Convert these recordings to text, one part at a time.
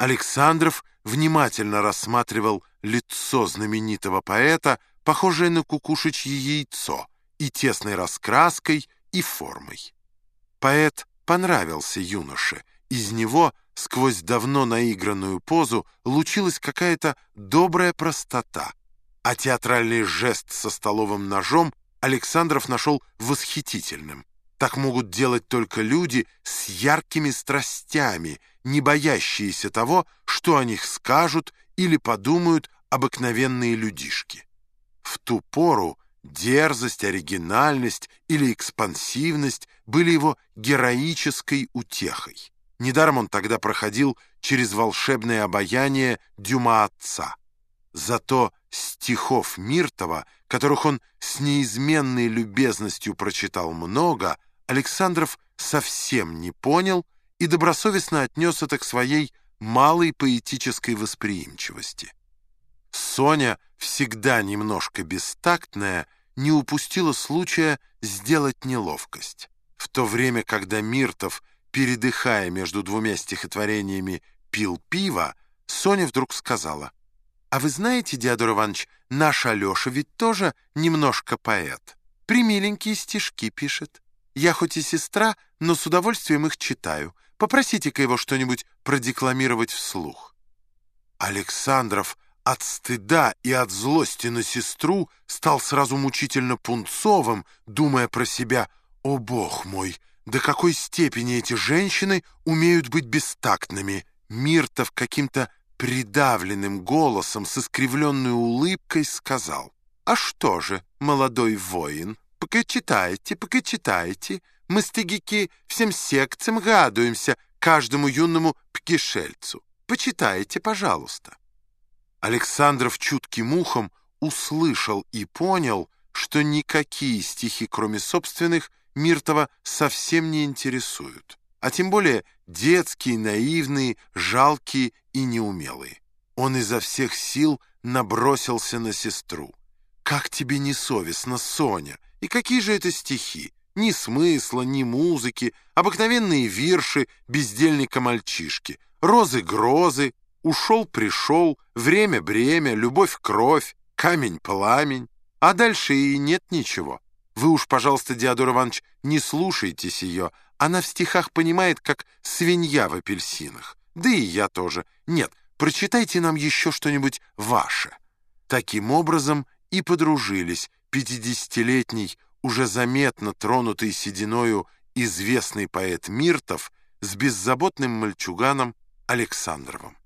Александров внимательно рассматривал лицо знаменитого поэта, похожее на кукушечье яйцо, и тесной раскраской, и формой. Поэт понравился юноше, из него сквозь давно наигранную позу лучилась какая-то добрая простота, а театральный жест со столовым ножом Александров нашел восхитительным. Так могут делать только люди с яркими страстями, не боящиеся того, что о них скажут или подумают обыкновенные людишки. В ту пору дерзость, оригинальность или экспансивность были его героической утехой. Недаром он тогда проходил через волшебное обаяние Дюма отца. Зато стихов Миртова, которых он с неизменной любезностью прочитал много, Александров совсем не понял и добросовестно отнес это к своей малой поэтической восприимчивости. Соня, всегда немножко бестактная, не упустила случая сделать неловкость. В то время, когда Миртов, передыхая между двумя стихотворениями, пил пиво, Соня вдруг сказала, «А вы знаете, Диадор Иванович, наш Алеша ведь тоже немножко поэт. Примиленькие стишки пишет». Я хоть и сестра, но с удовольствием их читаю. Попросите-ка его что-нибудь продекламировать вслух». Александров от стыда и от злости на сестру стал сразу мучительно пунцовым, думая про себя «О, Бог мой, до какой степени эти женщины умеют быть бестактными!» Миртов каким-то придавленным голосом с искривленной улыбкой сказал «А что же, молодой воин?» Пока читайте, пока читайте. Мы, стыгики, всем секциям гадуемся каждому юному пкишельцу. Почитайте, пожалуйста». Александров чутким ухом услышал и понял, что никакие стихи, кроме собственных, Миртова совсем не интересуют, а тем более детские, наивные, жалкие и неумелые. Он изо всех сил набросился на сестру. «Как тебе не совестно, Соня?» И какие же это стихи? Ни смысла, ни музыки, обыкновенные вирши бездельника-мальчишки, розы-грозы, ушел-пришел, время-бремя, любовь-кровь, камень-пламень. А дальше и нет ничего. Вы уж, пожалуйста, Диадор Иванович, не слушайтесь ее. Она в стихах понимает, как свинья в апельсинах. Да и я тоже. Нет, прочитайте нам еще что-нибудь ваше. Таким образом и подружились, Пятидесятилетний, уже заметно тронутый сединою известный поэт Миртов с беззаботным мальчуганом Александровым.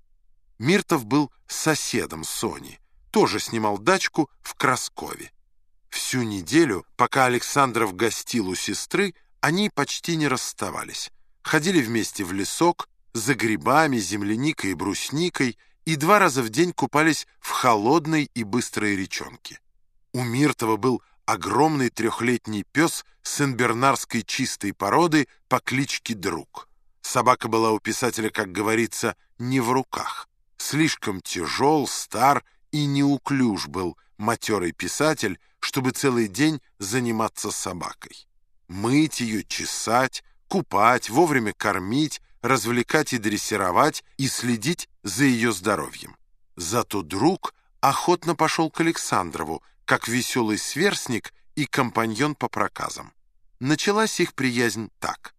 Миртов был соседом Сони, тоже снимал дачку в Краскове. Всю неделю, пока Александров гостил у сестры, они почти не расставались. Ходили вместе в лесок, за грибами, земляникой и брусникой, и два раза в день купались в холодной и быстрой речонке. У Миртова был огромный трехлетний пес сенбернарской чистой породы по кличке Друг. Собака была у писателя, как говорится, не в руках. Слишком тяжел, стар и неуклюж был матерый писатель, чтобы целый день заниматься собакой. Мыть ее, чесать, купать, вовремя кормить, развлекать и дрессировать и следить за ее здоровьем. Зато друг охотно пошел к Александрову, как веселый сверстник и компаньон по проказам. Началась их приязнь так.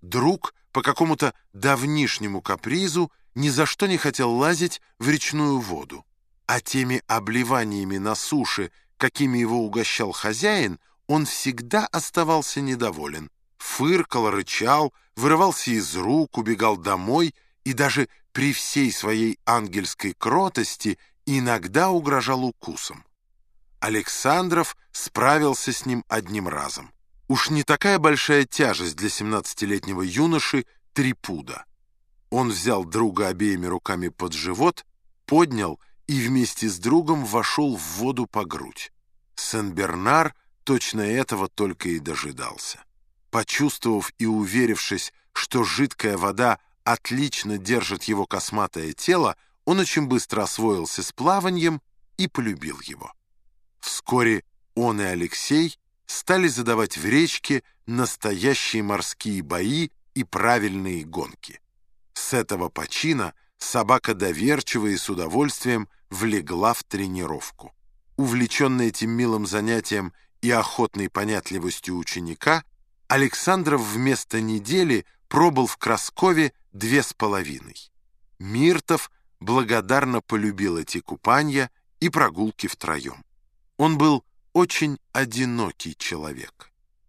Друг по какому-то давнишнему капризу ни за что не хотел лазить в речную воду, а теми обливаниями на суше, какими его угощал хозяин, он всегда оставался недоволен. Фыркал, рычал, вырывался из рук, убегал домой и даже при всей своей ангельской кротости иногда угрожал укусом. Александров справился с ним одним разом. Уж не такая большая тяжесть для 17-летнего юноши три пуда. Он взял друга обеими руками под живот, поднял и вместе с другом вошел в воду по грудь. Сен-Бернар точно этого только и дожидался. Почувствовав и уверившись, что жидкая вода отлично держит его косматое тело, он очень быстро освоился с плаванием и полюбил его. Вскоре он и Алексей стали задавать в речке настоящие морские бои и правильные гонки. С этого почина собака доверчиво и с удовольствием влегла в тренировку. Увлеченный этим милым занятием и охотной понятливостью ученика, Александров вместо недели пробыл в Краскове две с половиной. Миртов благодарно полюбил эти купания и прогулки втроем. Он был очень одинокий человек.